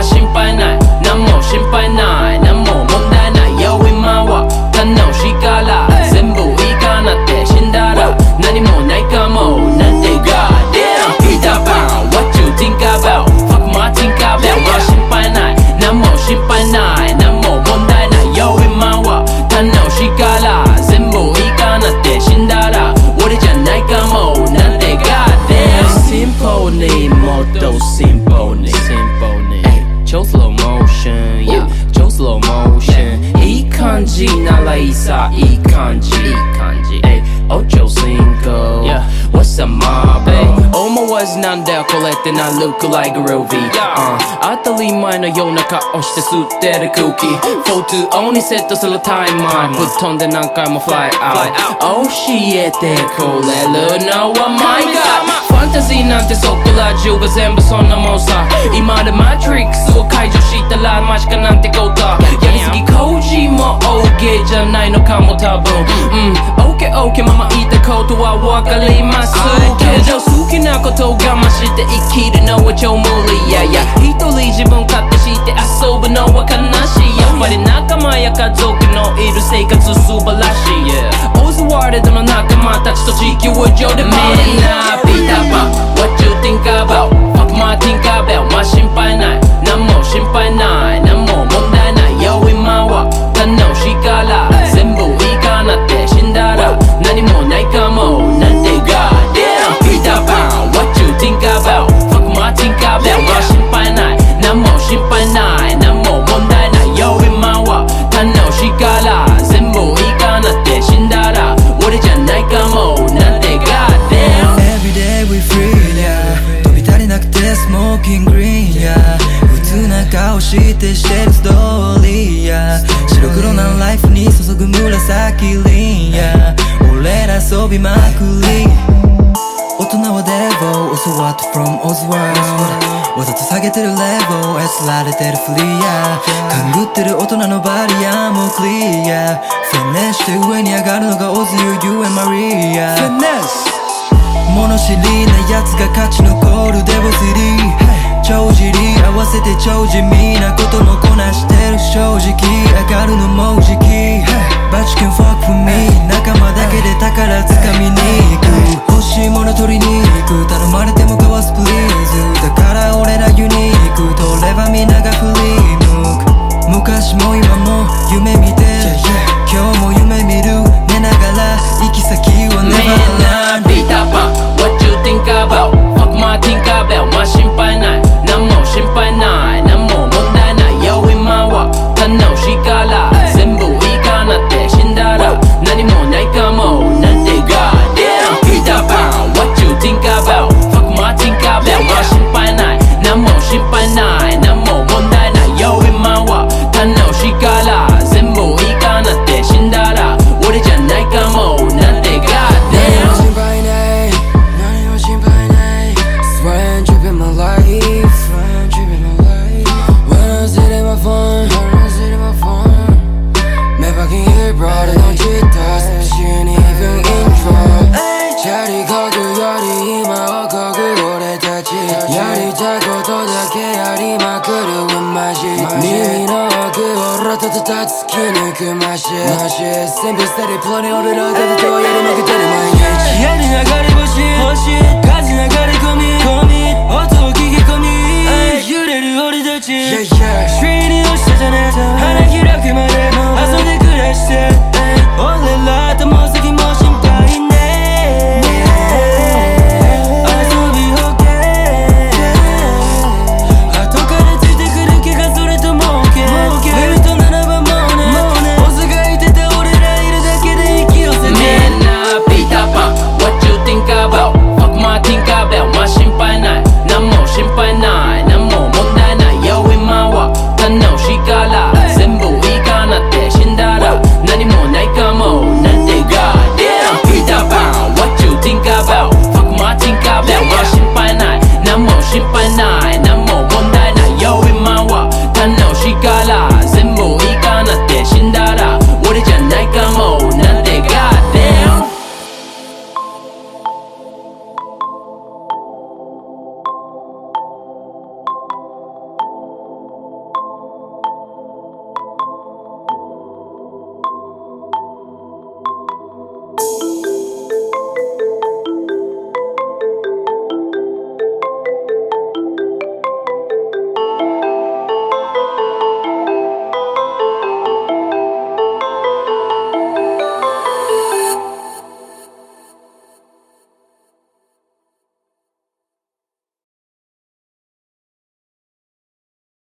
心配奶，男。何も心奶。いい感じいい感じお超 single yeah. What's up my babe 思わずなんだよこれってな look like groovy、uh, 当たり前のような顔して吸ってる空気42にセットするタイマーぶっ飛んで何回も fly out. 教えてくれるのは my god ファンタジーなんてそこら中が全部そんなもんさ今でマトリックスを解除したらマジかなんてことやりすぎ工事も OK じゃないのかも多分うん OKOK ママ言いたことはわかりますけど好きなことを我慢して生きるのは超無理やや一人自分勝手して遊ぶのは悲しいやっぱり仲間や家族のいる生活素晴らしい、オズワルドの仲間たちと地球上でみんな白黒なライフに注ぐ紫リン yeah. 俺ら遊びまくり大人はデボ教わった from Oswald. わざと下げてるレボー操られてるフリーや勘ぐってる大人のバリアもクリアフィネして上に上がるのがオズユユエマリアフィネス物知りな奴が勝ち残るデボスリー帳尻合わせて超地味なこともこなしてる正直上がるのも時期 But you can fuck with me 仲間だけで宝つかみに行く。欲しいもの取りに行く。頼まれてもかわすプリーズ。だから俺らユニーク。取ればみんなが振り向く。昔も今も夢見てるたことだけやりまくるマジ。耳の奥をロトと突き抜くマシマシ Simple ロに俺らが出てはやるてる。